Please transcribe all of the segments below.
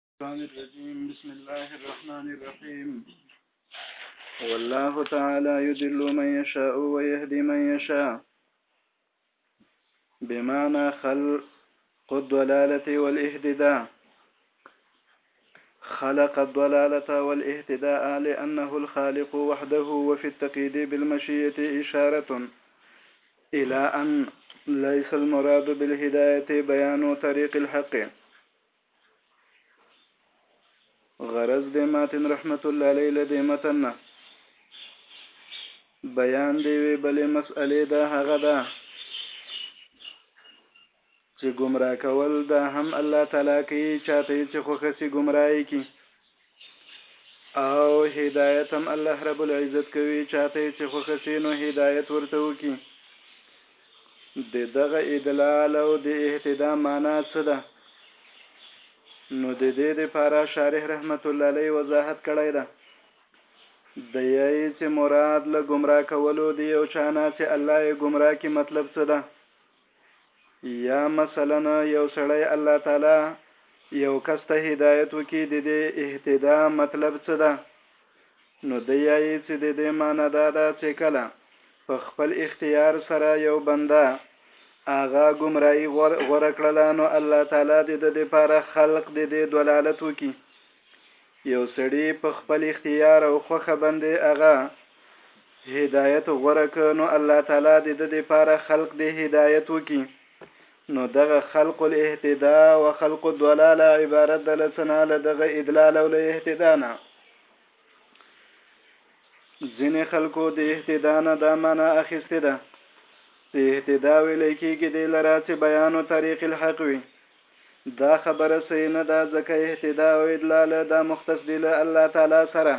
الشيطان الرجيم بسم الله الرحمن الرحيم والله تعالى يدل من يشاء ويهدي من يشاء بمعنى خلق الضلالة والإهتداء خلق الضلالة والإهتداء لأنه الخالق وحده وفي التقييد بالمشية إشارة إلى أن ليس المراد بالهداية بيان طريق الحق غرض د ماتن رحمت الله علیه له دې متن نه بیان دی وی بلې مسئلې دا هغه ده چې گمراه کول دا هم الله تعالی کوي چاته چې خوښه سي گمراهي کی او هدایت هم الله رب العزت کوي چاته یې چې خوښه شي نو هدایت ورته وکړي د دغه ادلال او د اهتدا معنا څه ده نو د دې د پاره شارح رحمت الله علیه وضاحت کړی ده د یی چې مراد له گمراه کولو دی او چانه چې الله یې گمراه کی مطلب څه ده یا مثلا یو سړی الله تعالی یو کس ته هدایت وکړي د دې اهتدا مطلب څه ده نو دی یایي چې د دې معنی دا ده چې کله په خپل اختیار سره یو بنده هغه ګمراهي غوره کړله نو الله تعالی د ده دپاره خلق د دې دلالت وکړي یو سړي په خپل اختیار او خوښه باندې هغه هدایت غوره که نو الله تعالی دې د دې پاره خلق دې هدایت وکي نو دغه خلق الاهتداء و خلق الضلاله عبارت د لسنا له دغه ادلال او له اهتداء نه ځینې خلکو د اهتدا نه دا معنا اخیستې ده د اهتدا ویلی کېږي دې لره چې بیان و طریق الحق وي دا خبره صحیح نه ده ځکه اهتداء او ادلال دا مختص دي له الله تعالی سره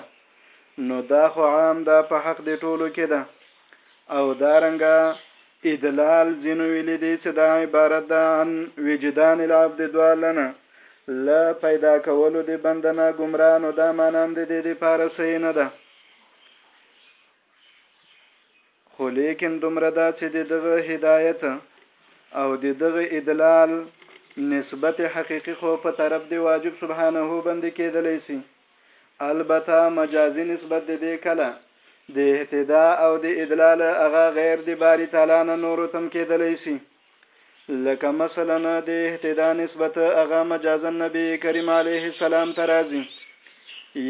نو دا خو عام ده په حق دي ټولو کې ده او دا رنګه ادلال ځینو ویلي دي چې دا عبارت ده عن وجدان العبد دوالنه له پیدا کولو دي بندنه ګمراه نو دا معنام دي دي دي پاره صحیح نه ده خو لیکن دومره ده چې د دغه هدایت او د دغه ادلال نسبت حقیقی خو په طرف د واجب سبحانه باندې کېدلی سي البته مجازي نسبت د دې کله د اهتدا او د ادلال هغه غیر د باری تعالی نه نورو تم کېدلی سي لکه مثلا د اهتدا نسبت هغه مجازا نبی کریم علیه السلام ته راځي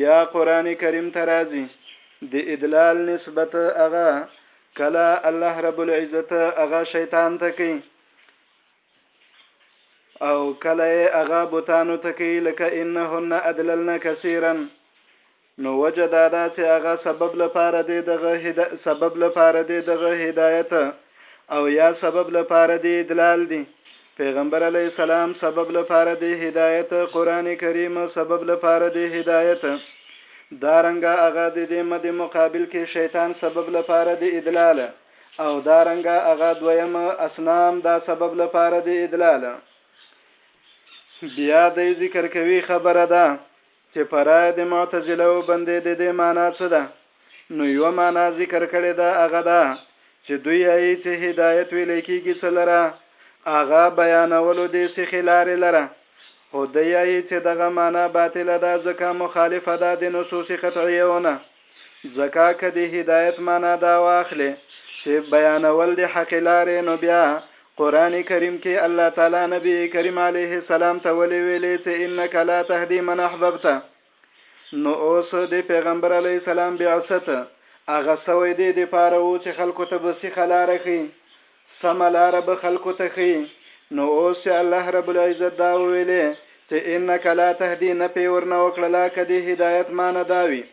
یا قران کریم ته راځي د ادلال نسبت هغه کله الله رب العزت هغه شیطان ته کوي او کله هغه بوتانو ته کوي لکه انهن ادللنا کثیرا نو وجه دا ده چې هغه سبب لپاره دې دغه هدا سبب لپاره دې دغه هدایت او یا سبب لپاره دې ادلال دي پیغمبر علی السلام سبب لپاره دې هدایت قران کریم سبب لپاره دې هدایت دا رنګه هغه د دې مد مقابل کې شیطان سبب لپاره دې ادلال او دا رنګه هغه دویم اسنام دا سبب لپاره دې ادلال بیا دې ذکر کوي خبره ده چه په رائ د معتزله و بندې ددې معنا څه ده نو یوه معنا ذکر کړې ده هغه دا چه دوی ائي چه هدایت ویلې کیږي څه لره هغه بیانولو دې سیخې لارې لره خو دی ائي چه دغه معنا باطله ده ځکه مخالفه ده د نصوص قطعیه و نه. ځکه که د هدایت معنا دا واخلې چې بیانول د حق لارې نو بیا قرآن کریم کې الله تعالی نبی کریم علیه السلام ته ولې ویلې چې انک لا تهدی من احببت نو اوس د پیغمبر علیه السلام بعثت هغه سوی دی د پاره وو چې خلکو ته به سیخه لاره خي سمه لاره به خلکو ته ښيي. نو اوس چې الله رب العزت دا وویلې چې انک لا تهدی نه پې ورنه وکړله که دې هدایت معنی دا وي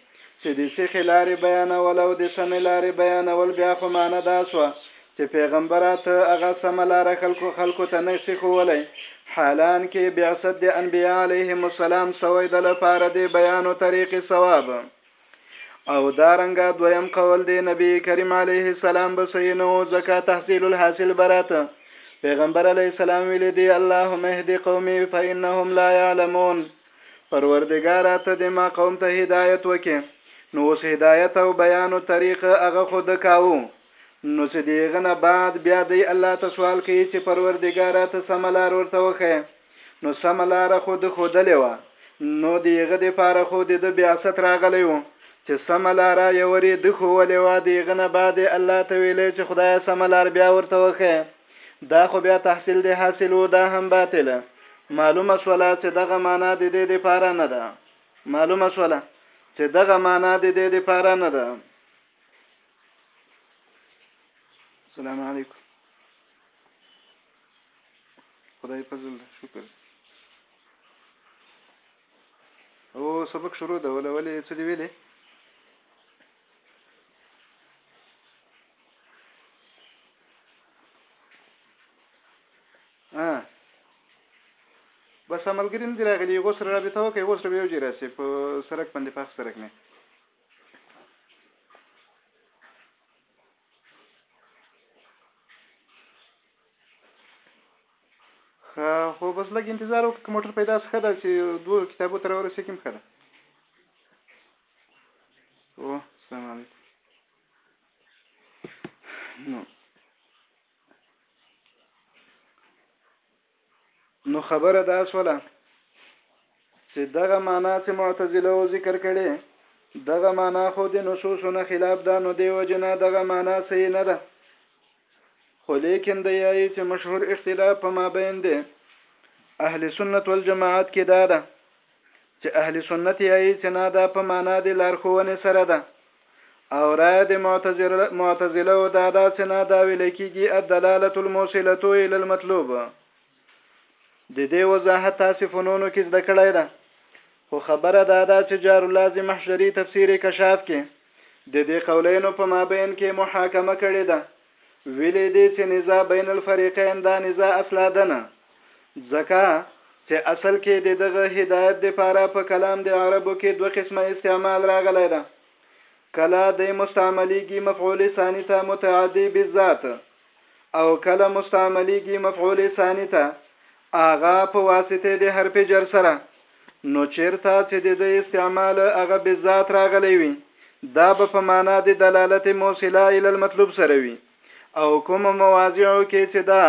چې د سیخې لارې بیانول او د سمې لارې بیانول بیا خو معنی دا سوه چې پیغمبره ته هغه سمه لاره خلکو خلکو ته نه سې ښوولی حالانکې بعثت د انبیاء علیهم السلام سوی د لپاره د بیان و طریق صواب. او دا رنګه دویم قول دی نبی کریم علیه السلام به صحیح نو ځکه تحصیل الحاصل برات پیغمبر علیه السلام ویل دی اللهم اهد قومي فانهم لا يعلمون پروردګار ته د ما قوم ته هدایت وکې نو اوس هدایت او بیان او طریق هغه خود کاوو نو چې دیغه نه بعد بیا دی الله ته سوال کوي چې پروردګار ته سملار ورته وخه نو سمه لاره خو ده ښودلې وه، نو د هغه دپاره خو د ده بعثت راغلی وو، چې سمه لاره يې وري ده ښوولې وه، د هغه نه بعد يې الله ته ويلې چې خدايه سمه لار بيا ورته وښيه، دا خو بيا تحصيل د حاصل وو، دا هم باطله. معلومه شوله چې دغه معنی د دې دپاره نه ده. معلومه شوله چې دغه معنی د دې دپاره نه ده. السلام علیکم. خدای فضل ده شکر او سبق شروع ده ولا ولې څه دی ویلې بس عملګری نه دی راغلی غوس را رابطه وکړي غوس را یو جره سي په سرک باندې پاک سرک نه خو بس لږ انتظار وکړه که موټر پیدا څخه ده چې دوه کتابو تر ورسې کوم خره او سلام علیکم نو نو خبره دا شوله چې دغه معنا چې معتزله او ذکر کړي دغه معنا خو د نصوصو نه خلاف ده نو دی وجنه دغه معنا صحیح نه ده خو لیکن د یای چې مشهور اختلاف په مابین دی اهل سنت والجماعت کې دا ده چې اهل سنت یې سنا ده په معنا د لارښوونې سره ده او رایه د معتزله او دا دا سنا دا ویل کېږي الدلاله الموصله الى المطلوب د دې وضاحت تاسو فنونو کې زده کړی ده خو خبره دا ده چې جار اللازم محشري تفسیر کشاف کې د دې قولینو په مابین کې محاکمه کړې ده ویلی دی چه نزاع بین الفریقین دا نزاع اصلا ده نه ځکه چه اصل کی د دغه هدایت د پاره په کلام د عربو کی دوه قسمه استعمال راغلی ده کله دی مستعملیږی مفعول ثانی ته متعدی بالذات او کله مستعملیږی مفعول ثانی ته هغه په واسطه د حرف جر سره نو چیرته چې د د استعمال هغه بذات راغلی وي دا به په معنا د دلالت موصله ال المطلوب سره وي او کوم مواضعو کې چې دا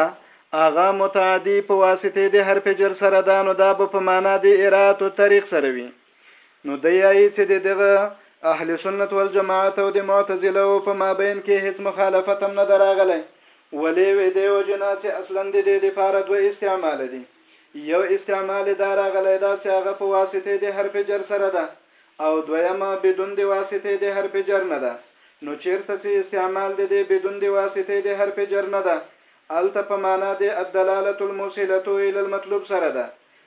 هغه متعدی په واسطه د حرف جر سره دا نو دا به په معنا د ارات او طریق سره وي نو دی یایي چې د دغه اهل سنت والجماعت او د معتزله او په مابین کې هیڅ مخالفت هم نه دراغلی ولې وې دی او جنا چې اصلا د دې لپاره دوه استعمال دي یو استعمال دا راغلی دا چې هغه په واسطه د حرف جر سره ده او دویمه بدون د واسطه د حرف جر نه ده نو چیرته چې استعمال د دې بدون د واسطه د حرف جر نه ده الته په معنا د الدلاله الموصله الى المطلوب سره ده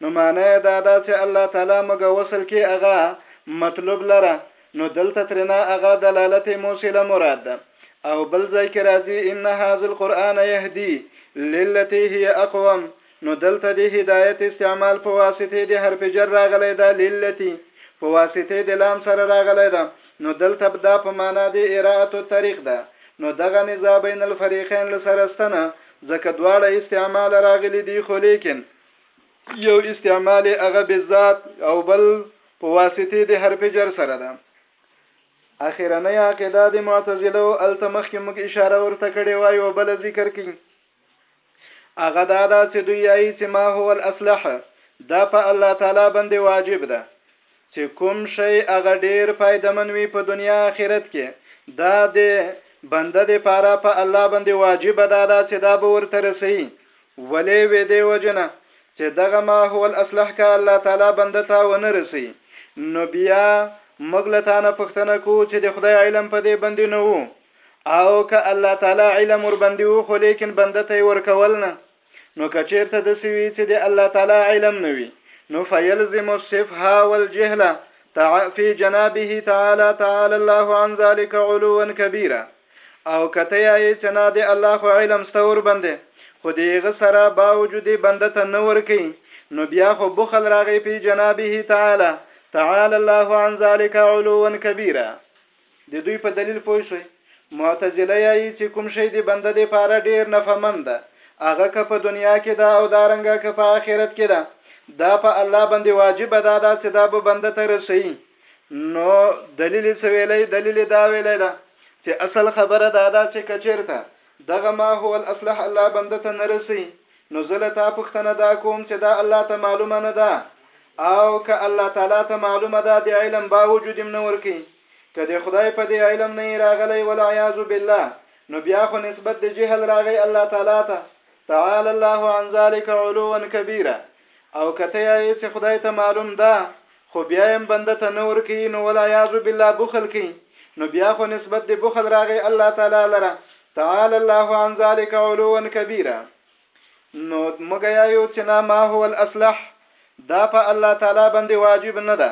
نو معنی یې دا ده چې الله تعالی موږ وصل کړي هغه، مطلوب، لره، نو دلته ترېنه هغه دلالت موصله مراد ده او بل ځای کې راځي، ان هذا القرآن یهدی للتی هی اقوم، نو دلته د هدایت استعمال په واسطې د حرف جر راغلی ده، للتی په واسطې د لام سره راغلی ده، نو دلته دا په معنی د اراءة الطریق ده، نو دغه نزاع بین الفریقین له سره شته نه، ځکه دواړه استعماله راغلي دي، خو لیکن. یو استعمال هغه بالذات او بل په واسطه د حرف جر سره ده اخیرنۍ عقیده د معتزله او التمخ کې موږ اشاره ورته کړې وای او بل ذکر کې هغه دا ده چې دوی یې چې ما هو الاصلح دا په الله تعالی باندې واجب ده چه کوم شی هغه ډیر فایده من وی په دنیا اخرت کی دا دی بنده دی پاره په الله باندی واجب دا دا چه دا به ورته رسی ولی وی دی وجه نه چه دغه ما هو الاصلح که الله تعالی بنده تا ونه رسی نو بیا موږ له تانه پښتنه کو چه د خدای علم په دی باندی نه وو او که الله تعالی علم ور باندی وو خو لیکن بنده ته ورکول نه نو که چیرته د سوي چې د الله تعالی علم نه وي نو فیلزم الصفها والجهل فی جنابه تعالی تعالی الله عن ذلك علوا کبیره او کته یې چې نه د الله خو علم ستور بنده خو دیغه سره باوجود بنده ته نه ورکی نو بیا خو بخل راغی په جنابه تعالی تعالی الله عن ذلك علوا کبیره د دوی په دلیل پوه شئ. معتزله یايي چې کوم شی د بنده د پاره ډیر نفع مند ده هغه که په دنیا کې ده او دارنګه که په آخرت کې ده دا په الله باندې واجب ده دا چې دا به بنده ته رسوي نو دلیل یې څه ویلی دلیل یې دا ویلی ده چې اصل خبره دا ده چې کچیرته دغه ما هو الاصلح الله بنده ته نه رسي نو زه له تا پوښتنه دا کوم چې دا الله ته معلومه نه ده او که الله تعالی ته معلومه ده د علم با وجود نه ورکی که د خدای په دې علم نه راغلی والعیاذ بالله نو بیا خو نسبت د جهل راغی الله تعالی ته تعالی الله عن ذلك علوا كبيرا او کته یې چې خدای ته معلوم ده خو بیا یم بنده ته نه ورکوي نو والعیاذ بالله بخل کوي نو بیا خو نسبت د بخل راغی الله تعالی لره تعالی الله عن ذلک علوا کبیرا نو موږ یایو چې نا ما هو الاصلح دا په الله تعالی باندې واجب نه ده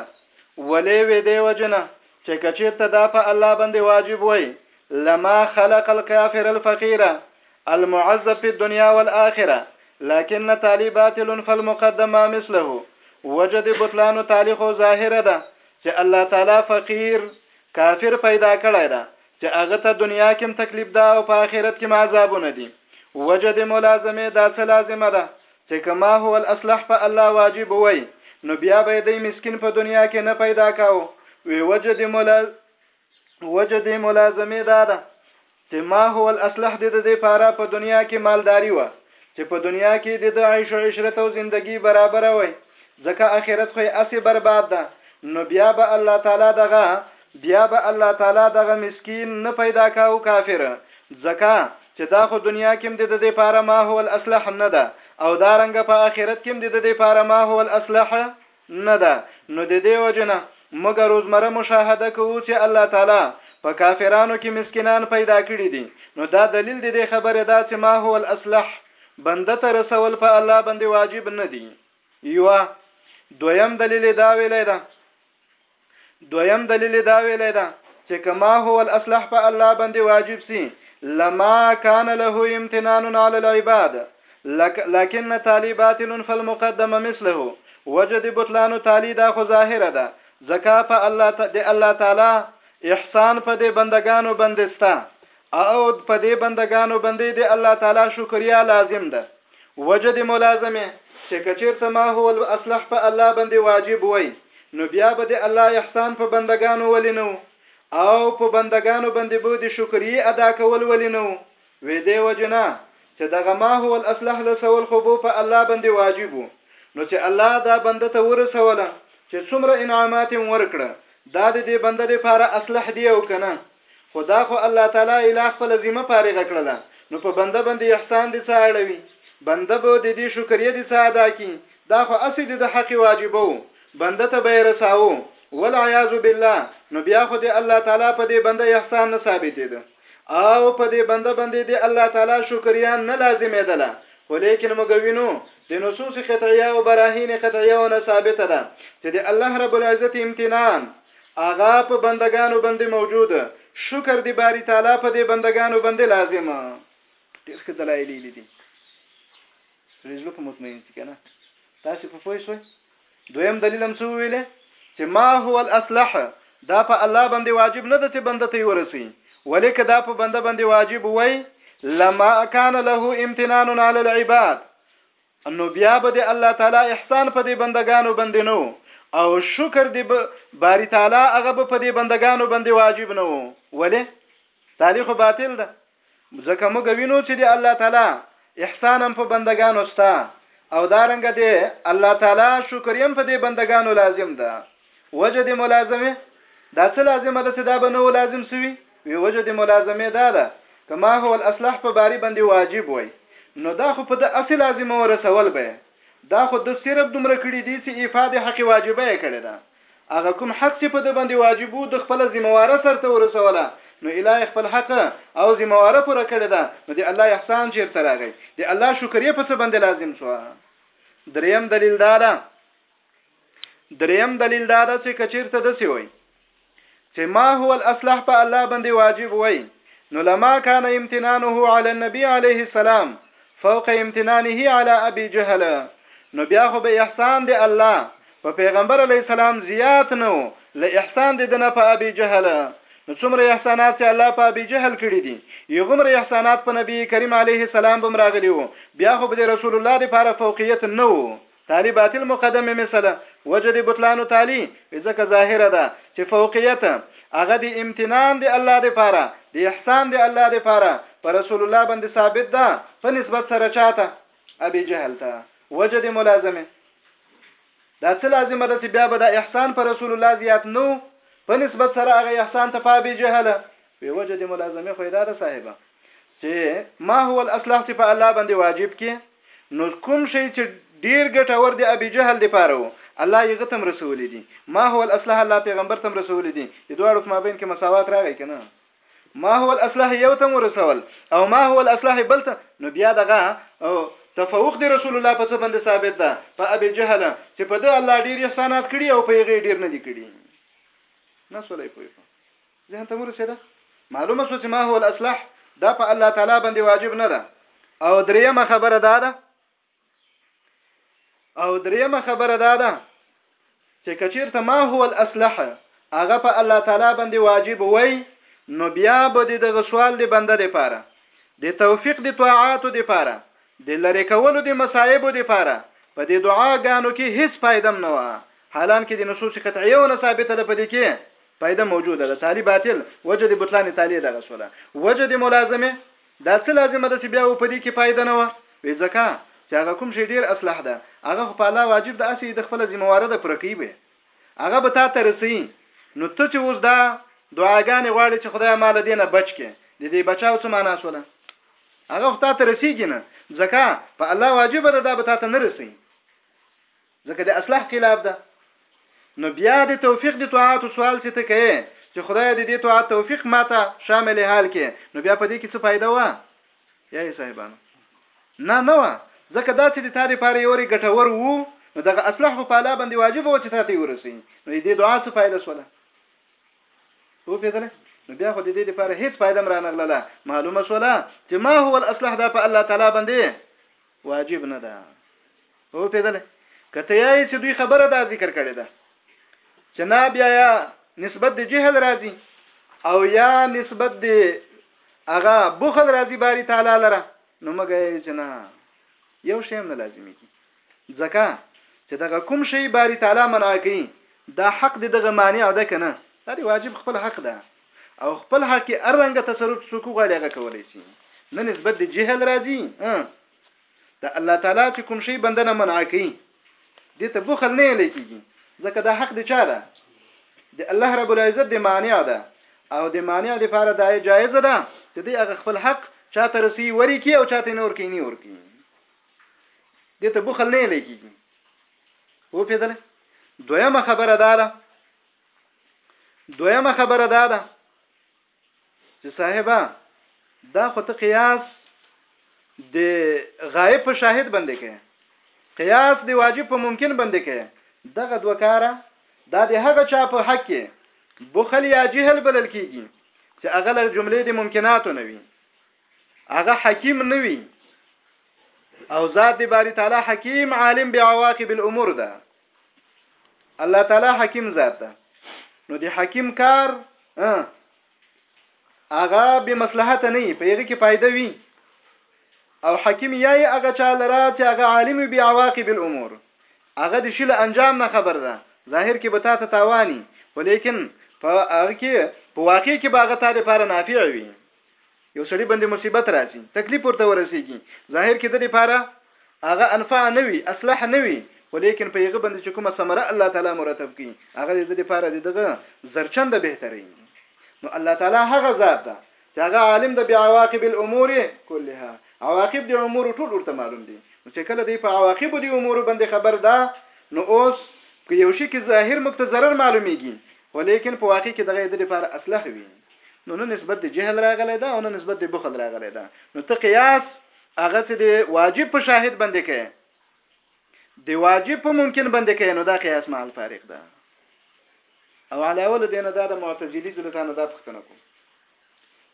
ولې وې دی وجنه چې کچیرته دا په الله باندې واجب وای لما خلق الكافر الفقير المعز فی الدنیا والآخرة لکن تالی باطل فالمقدم ما مثله وجه د بطلان تالی خو ظاهره ده چې الله تعالی فقیر، کافر، پیدا کړی ده چې هغه ته دنیا کې هم تکلیف ده او په آخرت کې هم عذابونه دي وجه د ملازمې دا څه لازمه ده چې که ما هو الاصلح په الله واجب وای نو بیا به دی مسکین په دنیا کې نه پیدا کاو وی وجه د ملازمې وجه دې ملازمه دا ده چې ما هو الاصلح دې د دې پاره په دنیا کې مالداری و چې په دنیا کې د عیش او عشرت او زندگی برابر وي ځکه اخرت خو اسی برباد ده نو بیا به الله تعالی دغه بیا به الله تعالی دغه مسکین نه پیدا کاو کافر ځکه چې دا خو دنیا کې د دې لپاره ما هو الاصلح نه ده او دا رنګ په آخرت کې د دې لپاره ما هو الاصلح نه ده نو ددې وجې نه موږ روزمره مشاهده کوو چې الله تعالی په کافرانو کې مسکینان پیدا کړي دي نو دا دلیل ددې خبرې ده چې ما هو الاصلح بنده ته رسول په الله باندې واجب نه دي یوه دویم دلیل دا ویلی ده دویم دلیل دا ویلی ده چې کما هو الاصلح په الله باندې واجب سي لما كان له امتنان على العباد لكن تالي باطل فالمقدم مثله وجد بطلان تالي دا خو ظاهره ده ځکه په الله د الله تعالی احسان په دې بندگانو بندستا اود په دې بندګانو باندې د الله تعالی شکریا لازم ده وجه د ملازمه چې کچیرته ما هو الاصلح په الله باندې واجب وای نو بیا به د الله احسان په بندگانو ولې نو او په بندگانو باندې به د شکریه ادا کول ولې نو وې دې وجنه چې دغه ما هو الاصلح رسول خو بو په الله باندې واجب وو نو چې الله دا بنده ته ورسوله چې څومره انعامات ورکړه دا د دې بنده لپاره اصلح دی او کنه خو دا خو الله تعالی اله خپل ذمه فارغه کړله نو په بنده باندې احسان دې څه اړوي بنده به د دې شکریه دې څه ادا کی دا خو اسی د حق واجبو بنده ته به رساو والعیاذ بالله نو بیا خو دې الله تعالی په دې بنده احسان نه ثابتې ده او په دې بنده باندې دې الله تعالی شکریه نه لازمې ده خو لیکن موږ وینو د نصوص قطعیه او براهین قطعیه او ثابته ده چې د الله رب العزت امتنان هغه په بنده ګانو بندې موجود شکر دی باری تعالی په دې بنده ګانو بندې لازم ډیر ښه دلایل لیدي رزلو په مطمئن سي کنه تاسو په پوه شئ دویم دلیل هم څه ویل چې ما هو الاصلح دا په الله باندې واجب نه ده چې بنده ته ورسي ولیک دا په بنده باندې واجب وای لما كان له امتنان على العباد نو بیا به د الله تعالی احسان په دې بندګانو باندې نه او شکر دې به باری تعالی هغه به په دې بندګانو باندې واجب نه وو ولی تعالی خو باطل ده ځکه موږ وینو چې د الله تعالی احسان هم په بندګانو ستا او دارنګ دې الله تعالی شکر هم په دې بندګانو لازم ده وجه د ملازمه دا څه لازمه ده چې دا به نه لازم سوي وی وجه د ملازمه دا ده کما هو الاصلح په باری باندې واجب وای نو دا خو په د اصل لازمه ورسول به دا خو د صرف دومره کړی دی چې ایفاده حق واجبه یې کړی ده هغه کوم حق چې په د باندې واجب وو د خپل ذمہواره سرته ورسوله نو الای خپل حق او ذمہواره پوره کړی ده نو د الله احسان چیرته راغی د الله شکرې په څه باندې لازم شو دریم دلیل دا ده دریم دلیل دا ده چې کچیرته دسی وای چې ما هو الاصلح په الله باندې واجب وای نو لما كان امتنانه على النبي عليه السلام فوق امتنانه على ابي جهل نو بیا خو به احسان دی الله په پیغمبر علی السلام زیات نو ل احسان دی دنه په ابي جهل نو څومره احسانات چې الله په ابي جهل کړی دي یو غمره احسانات په نبی کریم علیه السلام بم راغلی وو بیا خو به رسول الله لپاره فوقیت نه وو تالي باطل مقدمه مثل وجه د بطلان تالي وي ځکه ظاهره ده چې فوقیت هغه د امتنان د الله د پاره د احسان د الله د پاره پر رسول الله باندې ثابت ده په نسبت سره چاته ابي جهل ته وجه د ملازمه دا څه لازمه ده چې بیا به دا احسان پر رسول الله زیات نو په نسبت سره هغه احسان ته په ابي جهل وی وجه د ملازمه خو دا ده صاحبه چې ما هو الاصلاح چې په الله باندې واجب کې نو کوم شي چې ډیر ګټور دی ابي جهل دی پاره وو الله یې غتم رسول دي ما هو الاصلح الله پیغمبر تم رسول دي د دوه په مابین کې مساوات راغی کنه ما هو الاصلح یو تم رسول او ما هو الاصلح بل ته نو بیا دغه او تفوق دی رسول الله په څه باندې ثابت ده په ابي جهل چې په دې الله ډیر احسانات کړی او په یې ډیر نه دي کړی نه سولې پوي ذهن ته مو رسیده معلومه شوه چې ماهو الاصلاح دا په الله تعالی باندې واجب نه ده او دریمه خبره دا ده او دریمه خبره دا ده چې کچیرته ما هو الاصلح هغه په الله تعالی باندې واجب وای نو بیا به د دغه سوال د بنده لپاره د توفیق د طاعاتو لپاره د لری کولو د مصايبو لپاره په دې دعاګانو کې هیڅ فائدم نه و حالان کې د نصوص قطعیه او ثابته ده په دې کې پایده موجوده ده تالي باطل وجه د بطلان تالي دغه سوله وجه د ملازمه دا څه لازمه ده چې بیا و پدې کې پایده نه و وی ځکه چې هغه کوم شی ډیر اصلح ده هغه خو په الله واجب ده اسی د خپل ذمہ واره ده پر کوي به هغه به تا ته رسي نو ته چې اوس دا دعاګانې غواړي چې خدای مال دینه بچ کې د دې بچاو څه معنا سوله هغه خو تا ته رسیږي نه ځکه په الله واجب ده دا به تا ته نه رسي ځکه د اصلاح خلاف ده نو بیا د توفیق د طاعات سوال چې ته کوي چې خدای دې دې طاعت توفیق ماته شامل حال کې نو بیا په دې کې څه فائدہ و یا یې صاحبانو نه نه و ځکه دا چې د تا لپاره یو ری ګټور وو نو دغه اصلاح په پالا باندې واجب و چې تا ته ورسي نو دې دعا څه فائدہ سوله هو پیدل نو بیا خو د دې لپاره هیڅ فائدہ مرانه غلله معلومه سوله چې ما هو الاصلاح دا په الله تعالی باندې واجب نه ده او پیدله که ته یې چې دوی خبره دا ذکر کړې ده چې نه بیا یا نسبت د جهل راځي او یا نسبت د هغه بخل راځي باری تعالی لره نو مګې جنا یو شی هم لازمي کی ځکه چې دغه کوم شی باری تعالی منع کوي دا حق د دغه مانع ده کنه دا دی واجب خپل حق ده او خپل حق کې هر رنګه تصرف چې څوک غواړي هغه کولای شي نه نسبت د جهل راځي ته الله تعالی چې کوم شی بنده نه منع کوي دې ته بخل نه لیکيږي ځکه دا حق دی چا ده د الله رب العزت د معنی ده او د معنی لپاره دا جایز ده چې دې هغه خپل حق چاته رسی وری کی او چاته نور کی نور کی دې ته بخل نه لیکيږي وو پیدل دویمه خبره ده دویمه خبره دا ده چې صاحبہ دا خو ته قیاس د غائب په شاهد باندې کې قیاس دی واجب په ممکن باندې کې دغه دوه کاره دا د هغه چا په حق کې بخل یا جهل بلل کیږي چې هغه له جملې د ممکناتو نه وي هغه حکیم نه وي او ذات دی باری تعالی حکیم عالم بعواقب الامور ده الله تعالی حکیم ذات ده نو د حکیم کار هغه به مصلحت نه وي په هغه کې فائدہ وي او حکیم یای هغه چا لره چې هغه عالم وي بعواقب الامور هغه د شل انجام نه خبر ده ظاهر کې به تا ته تاواني ولیکن په هغه کې په واقع کې باغ ته لپاره نافع وي یو سړی باندې مصیبت راځي تکلیف ورته ورسیږي ظاهر کې د لپاره هغه انفع نه وي اصلح نه وي خو لیکن په یغه باندې چې کومه ثمره الله تعالی مرتب کړي هغه د لپاره د دغه زرچند بهتري نو الله تعالی هغه ذات ده چې هغه عالم د بعواقب الامور كلها عواقب د امور ټول ورته معلوم دي نو چې کله دی په عواقب د امور باندې خبر ده نو اوس که یو شي کې ظاهر مکته ضرر معلومیږي ولیکن په واقع کې دغه یې ده لپاره اصلح وي نو نه نسبت د جهل راغلی ده او نه نسبت د بخل راغلی ده نو ته قیاس هغه څه دی واجب په شاهد باندې کوي دی واجب په ممکن باندې کوي نو دا قیاس مع الفارق ده او علاوه له دینه دا د معتزلی دلتانه دا پښتنه کوم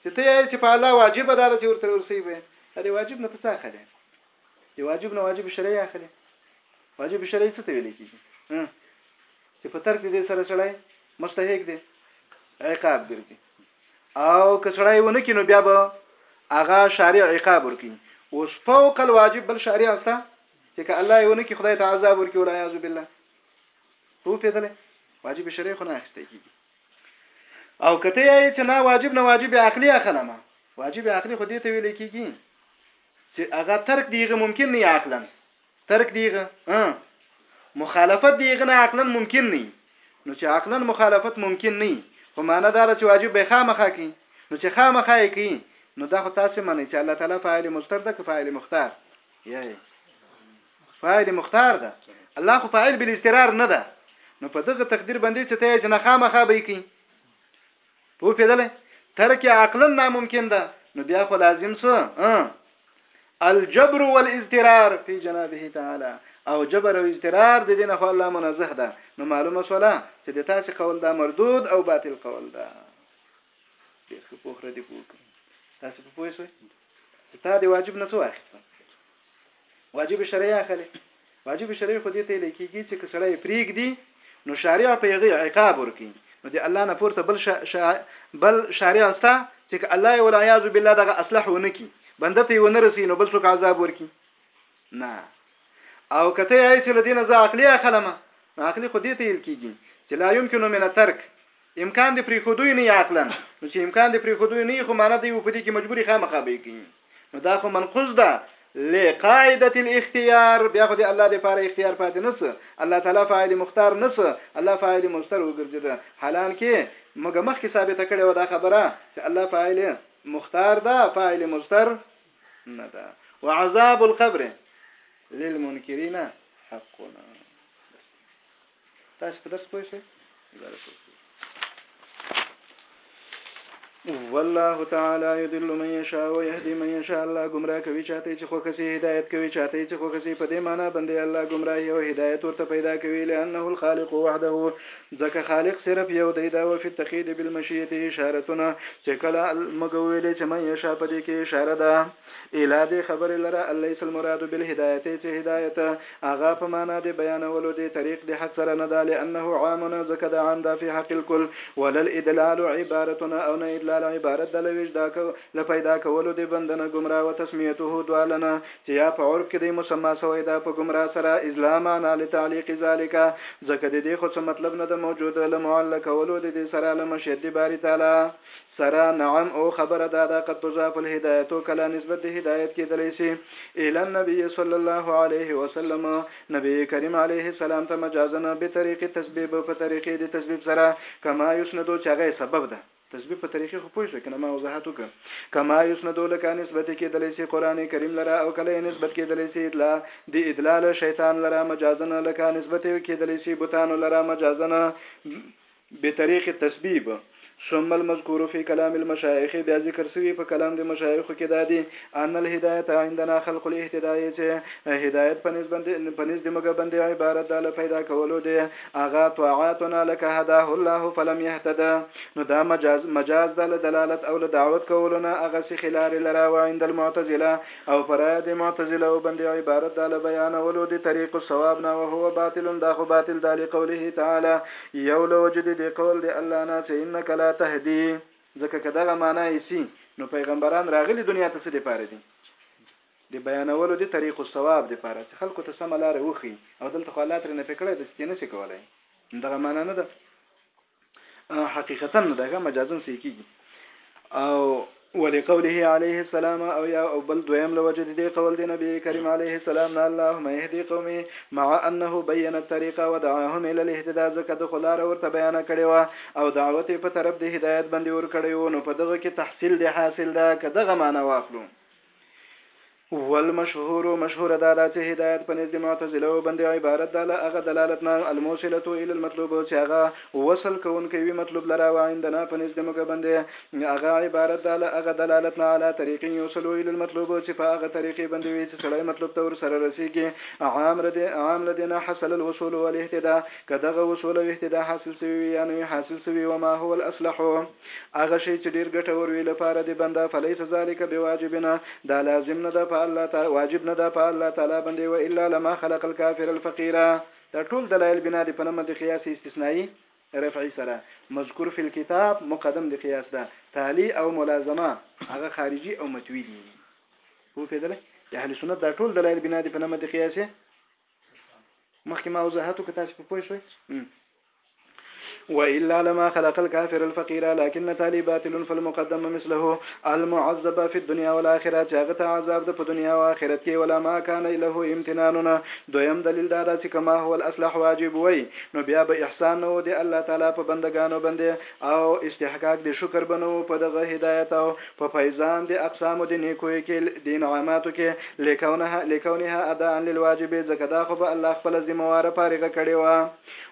چې ته یې چې په الله واجب ده چې ورته ورسې وي دا واجب نه ته څه خلې دی واجب نه واجب شرعي اخلي واجب شرعي څه ته ویل کیږي چې په ترک دې سره سړی مستحق دی عقاب ګرځي او که سړی ونه کینو بیا به هغه شارع عقاب ورکي اوس فوق الواجب بل شارع استا چې که الله یې ونه کی خدای ته عذاب ورکي ولا یعذ بالله هو پیدل واجب شرعي خو نه اخیسته کیږي او کته یې چې نه واجب نه واجب عقلي اخلمه واجب عقلي خو دې ته ویل کیږي چه هغه ترک د هغه ممکن نه عقلا ترک د هغه اه مخالفت د هغه نه عقلا ممکن نه نو چه عقلا مخالفت ممکن نه خو معنی دا ده چې واجب به خامخا کی نو چې خامخا یې کی نو دا خو تاسو منئ چې الله تعالی فاعل مستر ده که فاعل مختار یې فاعل مختار ده الله خو فاعل بالاسترار نه ده نو په دغه تقدیر باندې چې ته یې چې نه خامخا به کی پوپیدلی ترک یې عقلا ناممکن ده نو بیا خو لازم سو الجبر والاضطرار فی جنابه تعالی او جبر او اضطرار د دینه خو الله منزه ده نو معلومه سوله چې د تاسو قول دا مردود او باطل قول ده ډیر خو پوخره دی پوکړي تاسو په پوه شئ چې تا دی واجب نه څه واخیستل واجب شرعي اخلي واجب شرعي خو دې ته ویل کېږي چې که سړی یې پرېږدي نو شارع په هغې عقاب ورکوي نو د الله نه پورته بل شا... شا... بل شارع سته چې که الله یې والعیاذ بالله دغه اصلح ونه کړي بنده ته یې ونه رسي نو بل څوک عذاب ورکړي نه او که ته یې چې له دې نه زه عقلي اخلم نو عقلي خو دې ته ویل کېږي چې لا یمکنو من ترک امکان د پرېښودوی نه يي عقلاً نو چې امکان د پرېښودوی نه يي خو معنی دی و په دې کې مجبوري خامخا به يې کوي نو دا خو منقوص ده لقاعدة الاختيار بیا خو د الله د پاره اختیار پاتې نه سه الله تعالی فاعل مختار نه سه الله فاعل مستر وګرځیده حالان کې موږ مخکې ثابته کړې و دا خبره چې الله فاعل مختار ده فاعل مستر نه ده وعذاب القبر للمنکرین حقنا تاسو په درس پوه شئ عبارت وکړئ والله تعالی يدل من يشاء ويهدي من يشاء الله گمراه کوي چاته چې خوښ سي هدايت کوي چاته چې خوښ سي په دې معنی باندې الله گمراهي او هدايت ورته پیدا کوي لانه الخالق وحده ځکه خالق صرف یو دی دا وفي التقييد بالمشيئه اشارتنا چې کله مګویلې چې من يشاء په دې کې اشاره ده اله دې خبرې لره اليس المراد بالهدايتې چې هدايت هغه په معنا دې بيانولو دې طريق دې حق سره نه ده لأنه عام نه ځکه دا عام ده في حق الکل ولا الادلال عبارتنا او نه ادلال عبارت ده له وجدا کو له پيدا کولو دې بنده نه ګمراه وتسميته دوالنه چې يا په عرف کې دې مسما سوی ده په ګمراه سره اذ لا معنی لتعليق ذلک ځکه ددې خو څه مطلب نه ده موجود له معلقولو ددې سره له مشيت دې باري تعالی سره نعم او خبره دا ده قد تضاف الهدایت کلا نسبت د هدایت کېدلی سي الی النبي صلی الله علیه وسلم نبی کریم علیه السلام ته مجازا به طریق تسبیب په طریقې د تسبیب سره کما یسندو چې هغه سبب ده تسبیب په طریقې خو پوه شو کنه ما وضاحت وکړ کما یسندو لکه نسبت کېدلی سي قران کریم لره او کله نسبت کېدلی سي ادلا د ادلال شیطان لره مجازا لکه نسبت کېدلی سي بوتانو لره مجازا بطریق تسبیب ثم المذکور فی کلام المشایخ بیا ذکر شوي په کلام د مشایخو کې دا دي، ان الهدایت عندنا خلق الاهتداء چې هدایت په نزد په نزد موږ باندې عبارت ده له پیدا کولو د هغه طاعتنا لکه هداه الله فلم یهتد نو دا مجاز مجاز ده له دلالت او له دعوت کولو نه هغه سیخې لارې لره وعند المعتزله او په رایه د معتزلهو باندې عبارت ده له بیانولو د طریق الصواب نه وهو باطل دا خو باطل ده لقوله تعالی یو له وجې دې دې قول دې الله نه چې انک لا تهدی ځکه که دغه معنا یې سي نو پیغمبران راغلي دنیا ته څه دې پاره دي د بیانولو د طریق او ثواب د پاره چې خلکو ته سمه لاره وخی او دلته خو الله ترې نه پکړه د ستې نه شي کولای دغه معنا نه ده حقیقتا نه دغه مجازن سې کیږي او ولقوله عليه السلام او يا او بل دويم لوجد دي قول دي نبي كريم عليه السلام نا اللهم اهدي قومي مع انه بين الطريقه ودعاهم الى الاهتداء زکه د خلار ورته بیان کړي وا او دعوت په طرف د هدايت باندې ور کړي وو نو په دغه کې تحصيل دي حاصل ده کدغه معنا واخلو والمشهور مشهوره دا ده چې هدایت په نزد معتزلو بندې عبارت ده له هغه دلالت نه، الموصلة الی المطلوب، چې هغه وصل کوونکی وي مطلوب لره، وعندنا په نزد موږ بندې هغه عبارت ده له هغه دلالت نه، علی طریق یوصل الی المطلوب، چې په هغه طریقې بندې وي چې سړی مطلوب ته ورسره رسیږي، عام ردې عام له دې نه، حصل الوصول والاهتداء، که دغه وصول او اهتداء حاصل شوی وي یا نه وي حاصل شوی، وما هو الاصلح. هغه شی چې ډېر ګټور وي لپاره دې بنده فليس ذلک بواجب نه دا لازم نه ده په الله تعالی واجب نه ده په الله تعالی باندې والا لما خلق الکافر الفقير دا ټول دلائل بنا دي په نمه د قياس استثنائي رفعي سره مذکور فی الكتاب مقدم د قياس ده تالي او ملازمه هغه خارجي او متوي دي وو پیدل د اهل سنت دا ټول دلائل بنا دي په نمه د قياس مخکې ما وضاحت وکړ تاسو په پوه شوي وإلا لما خلق الكافر الفقير لكن تالي باطل فالمقدم مثله المعذب في الدنيا والآخرة چاغت عذاب د په دنیا او آخرت کې ولا ما كان له امتناننا دویم دلیل دا چې کما هو الاصلح واجب وي نو بیا به احسان نو دی الله تعالی په بندگانو باندې او استحقاق د شکر بنو په دغه هدایت او په فیضان د اقسامو د نیکوی کې د انعاماتو کې لکونها لکونها اداء للواجب ځکه دا خو به الله خپل ذمه واره فارغه کړې وه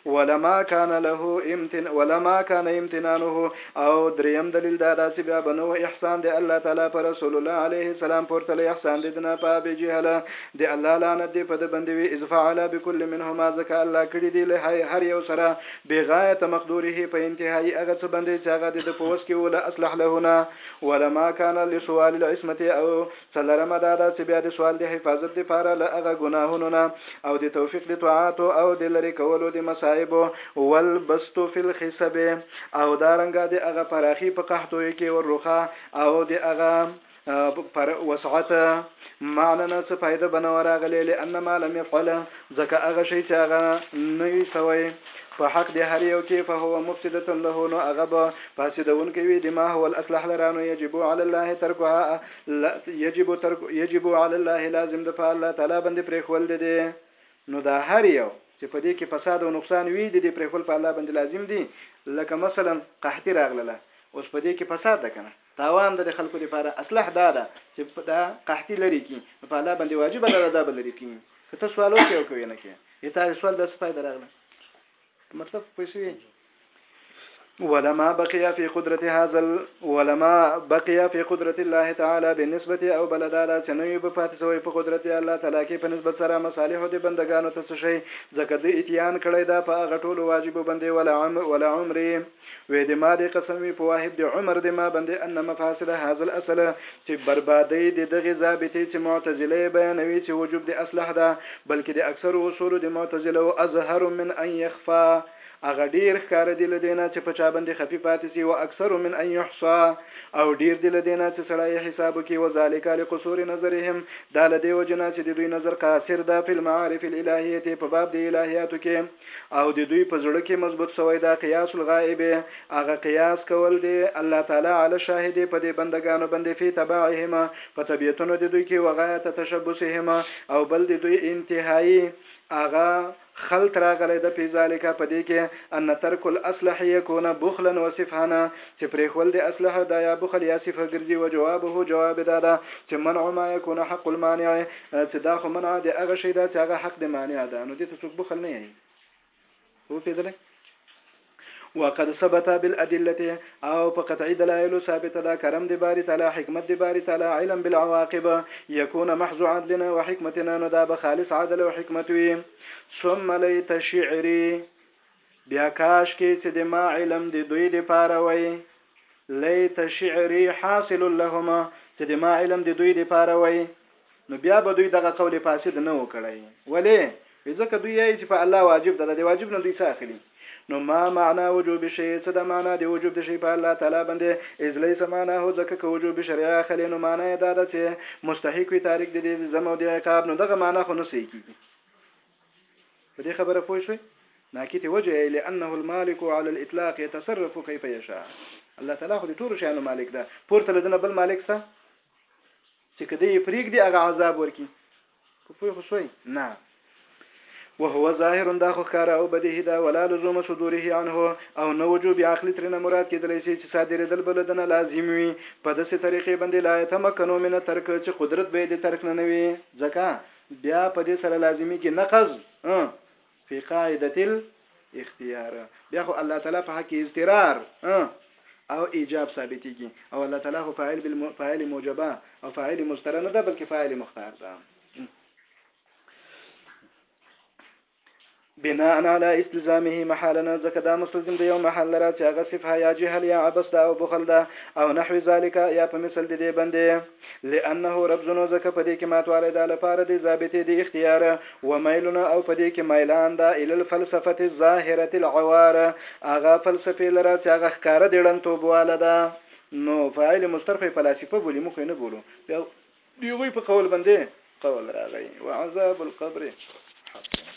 ولما کان له امتن ولما کان امتنانه او دریم دلیل دا داسې بیا بنو احسان د الله تعالی پر رسول الله علیه السلام پورته له احسان د دنا په ابي جهل د الله لعنت دی په د بندوي اذ فعل بكل منهما ځکه الله کړی دی له هر یو سره بې غایته مقدوره په انتهایی هغه څه باندې چې هغه د ده په وس کې و له اصلح له نه ولا ما کان لسوال العصمة او څلورمه دا ده چې بیا د سوال د حفاظت د پاره له هغه ګناهونو نه او د توفیق د طاعاتو او د لرې کولو د مصائبو والبسط فی الخصب او دارنګه د هغه پراخی په قحطوی کې والرخاء او د هغه پر وسعت معنا څه فائده بنور راغلی لئن ما لم يفعل ځکه هغه شی چې هغه نه وی سوی په حق د هر یو کې فهو مفسدة له نو هغه به فاسدونکی وي د ما هو الاصلح لرانو یجب علی الله ترکها یجب ترک یجب علی الله لازم د په الله تعالی باندې پرېخول دي دي نو دا هر یو چې په دې کې فساد او نقصان وي د دې پرېخول په الله باندې لازم دي لکه مثلا قحطي راغله اوس په دې کې فساد ده کنه تاوان ده د خلکو لپاره اصلح دا ده چې دا قحطي لري کی نو په الله باندې واجب ده دا بلري کی که ته سوال وکې او کوي نه کې یتا سوال به څه فائدہ راغله مطلب پېښوي ولما بقي في قدرة هذا ال... ولما بقي في قدرة الله تعالى بالنسبة او بلدارا چنوي په پاتې سوی په قدرت الله تعالی کې په نسبت سره مصالح د بندگانو ته شي ځکه د اتيان کړي دا په غټولو واجب بندي ولا عمر ولا عمري وې دې ما دې قسم وي په واحد دې عمر دې ما بندې ان مفاسد هذا الاصل چې بربادۍ دې دغې ضابطې چې معتزله يې بيانوي چې وجوب دې اصلح ده بلکې د اکثرو اصولو د معتزلو اظهر من ان يخفا هغه ډېر ښکاره دي له دې نه چې په چا بندې خفي پاتې سي و اکثر من ان يحصا او ډېر دي له دې نه چې سړی يې حساب وکړي و ذالک لقصور نظرهم دا له دې وجې نه چې د دوی نظر قاصر ده فی المعارف الالهیه په باب د الهیاتو کې او د دوی په زړه کې مضبوط سوی دا قیاس الغائب هغه قیاس کول دې الله تعالی علی شاهدې په دې بنده ګانو باندې فی طباعهم په طبیعتونو د دوی کې وغایت تشبثهم او بل د دوی انتهایی هغه خلط راغلی د فی ذالک په دې کې ان ترک الاصلح یکون بخلا و صفحانا چې پریخول د اصلح دا یا بخل یا صفه ګرځي و جوابه جواب دا دا چې منع ما یکون حق المانع چه دا خو منع د هغه شی ده چه هغه حق د مانع ده نو دې ته څوک بخل نه یی وپیدلې وقد ثبت بالادله او په قطعي دلایل ثابت ده کرم دی باری تعالی حکمت دی باری تعالی علم بالعواقب يكون محض عدلنا وحکمتنا نو دا به خالص عدل او حکمت وي ثم ليت شعري بیا کاشکې چې د ما علم د دوی د پاره وای لیت شعری حاصل لهم چې د ما علم د دوی د پاره وای نو بیا به دوی دغه قول فاسد نه وکړی ولی ځکه دوی یې چې په الله واجب ده د واجب نه دوی څه اخلي نو ما معنا وجوب شی څه د معنا دی وجوب د شی په الله تعالی باندې از لیس معنا هو ځکه که وجوب شرعه خلی نو معنا دا ده چې مستحق وي تاریک د دې ذم او د عقاب نو دغه معنا خو نه صحیح کیږي په دې خبره پوه شوئ؟ ناکيتې وجه يې لأنه المالک علی الاطلاق يتصرف کيف يشاء الله تعالی خو د ټولو شيانو مالک ده پورته له ده نه بل مالک سته چې که دی یې پرېږدي هغه عذاب ورکړي په پوه خو شوئ نه وهو ظاهر دا خو ښکاره او بدیهی ده ولا لزوم صدوره عنه او نه وجوب عقلی ترنه مراد کېدلی شي چې صادرېدل به له دنه لازم وي په داسې طریقې باندې لا یتمکنو من ترک چې قدرت به یې د ترک نه نه وي ځکه بیا په دې سره لازمی کې نقض فی قاعده الاختیار بیا خو الله تعالی په حق اضطرار او ایجاب ثابتېږي او الله تعالی خو فاعل بالم... فاعل موجبه او فاعل مستره نه ده بلکې فاعل مختار ده بناء على استلزامه محالنا ځکه دا مستلزم دی یو محل لره چې هغه صفه یا جهل یا عبس ده او بخل ده او نحو ذالک یا په مثل د دې بندې لانه ربزنو ځکه په دې کې ماتوالی ده لپاره د ضابطې د اختیار ومیلنا او په دې کې میلان ده ال الفلسفه الظاهره العوار هغه فلسفه لره چې هغه ښکاره د ړنتوب واله ده نو فاعل مسترخی فلاسفه بولی موږ نه بولو دی غوی په قول باندې قول راغی وعذاب القبر حق